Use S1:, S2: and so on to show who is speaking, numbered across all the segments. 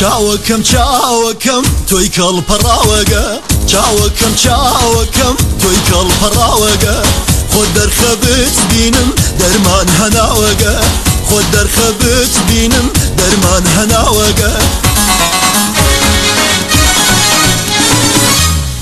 S1: چاوەکەم چاوەکەم تۆی کەڵ پەڕاوەگە چاوەکەم چاوەکەم تۆی کەڵ پەڕاوەگە خۆت دەرخە بتبینم دەرمان هەناوەگە خۆت دەرخە بتبینم دەرمان هەناوەگە.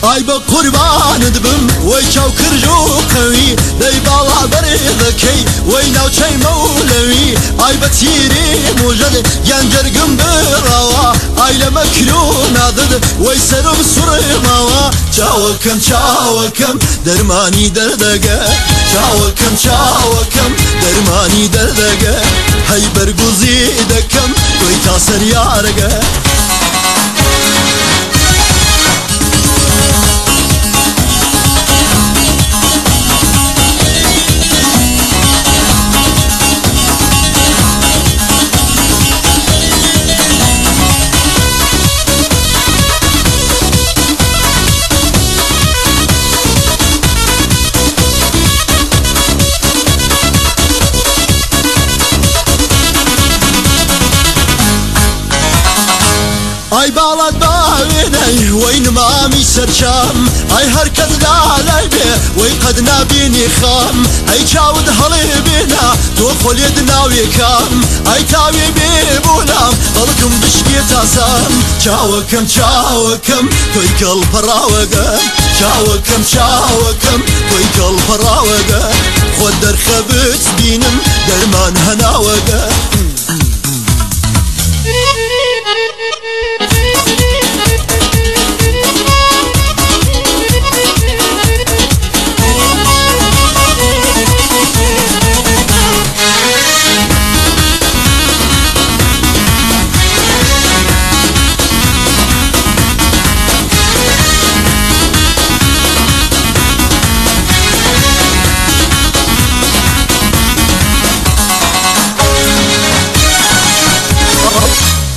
S1: ئای بە قوربانت بم وەی چاو کرد و قەوی دەی باڵا بەرێ دەکەی وەی ناوچەی مەولەوی ئای بە تیری مژەد یان جەرگم بڕاوە ئای لە مەکر و نادد وەی سرم سوڕێماوە چاوەکەم چاوەکەم دەرمانی دەردەگە چاوەکەم چاوەکەم دەرمانی دەردەگە هەی بەرگوزی دەکەم گوی تا سەر یارەگە. ئەی باڵات باوێنەی وەی نمامی سەرچام ئەی هەرکەت لالای بێ وەی قەت نبینی خام ئەی چاود هەڵێ بێنا تۆ خۆلێت ناوێکام ئەی تاوێ بێ بۆنام بەڵکم بشکێ تاسام چاوەکەم چاوەکەم تۆی کەڵ پڕاوەگە چاوەکەم چاوەکەم تۆی کەڵ پڕاوەگە خۆ دەرخە بچ بینم دەرمان هەناوەگە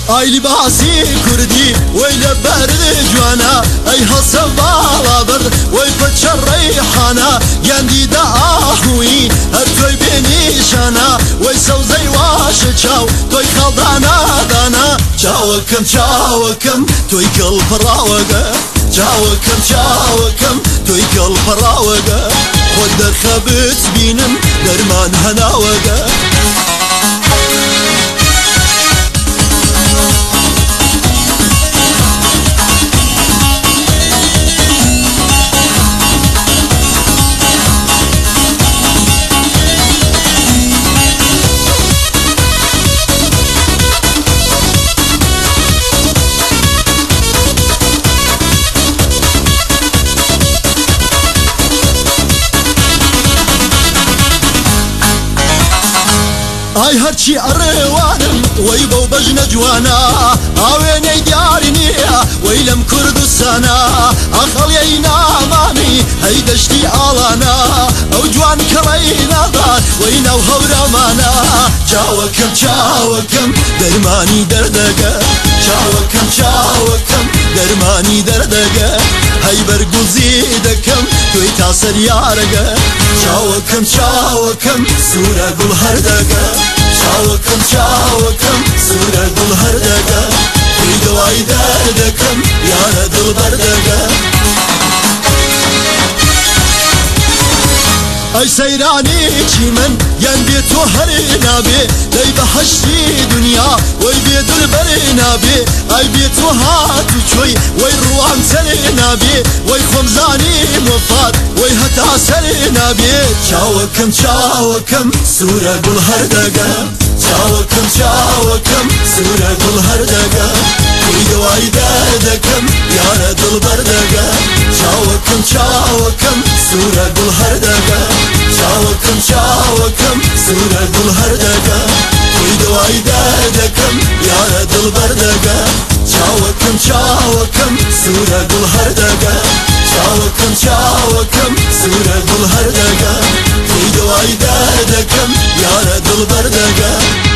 S1: ئایلی باسی کوردی وی لە بەرد جوانە ئەی هەسە باڵا بر وی پچە ڕێحانە گەندیدا ئاهووی هەر تۆی بێنیشانە وی سەوزەی واشە چاو تۆی خەڵدانادانە چاوەکەم چاوەکەم تۆی گەڵ پڕاوەگە چاوەکەم چاوەکەم تۆی گەڵ پڕاوەگە خۆت دەرخەبت بینم دەرمان هەناوەگە. ئای هەرچی ئەڕێوانم وەی بەو بەژنە جوانە ئاوێنەی دیاری نییە وەی لەم کوردستانە ئەخەڵیەی نامانی هەی دەشتی ئاڵانە ئەو جوان کەمەی نادات وەی ناو هەورامانە چاوەکەم چاوەکەم دەرمانی دەردەگە چاوەکەم چاوەکەم دەرمانی دەردەگە هەی بەرگزی دەکەم توی تاسەریارەگە چاوەکەم چاوەکەم سوورە گوڵ هەردەگە Çalkım çalkım sürede اي سيراني من يندي توهر نابي لي بحشي دنيا وي بيد البري نابي اي بيتو وهات وشوي وي روعم سري نابي وي خمزاني مفاد وي هتا سري نابي شاوكم شاوكم سورة قل هردقا شاوكم شاوكم سورة قل هردقا كل دواي دادكم يا دل بردقا شاوكم شاوكم Sura gul har daga Chavakam chavakam Sura gul har daga Kuydu ayda dakam Yara dil bar daga Chavakam chavakam Sura gul har daga Chavakam chavakam Sura gul har
S2: daga Kuydu ayda dakam Yara dil bar daga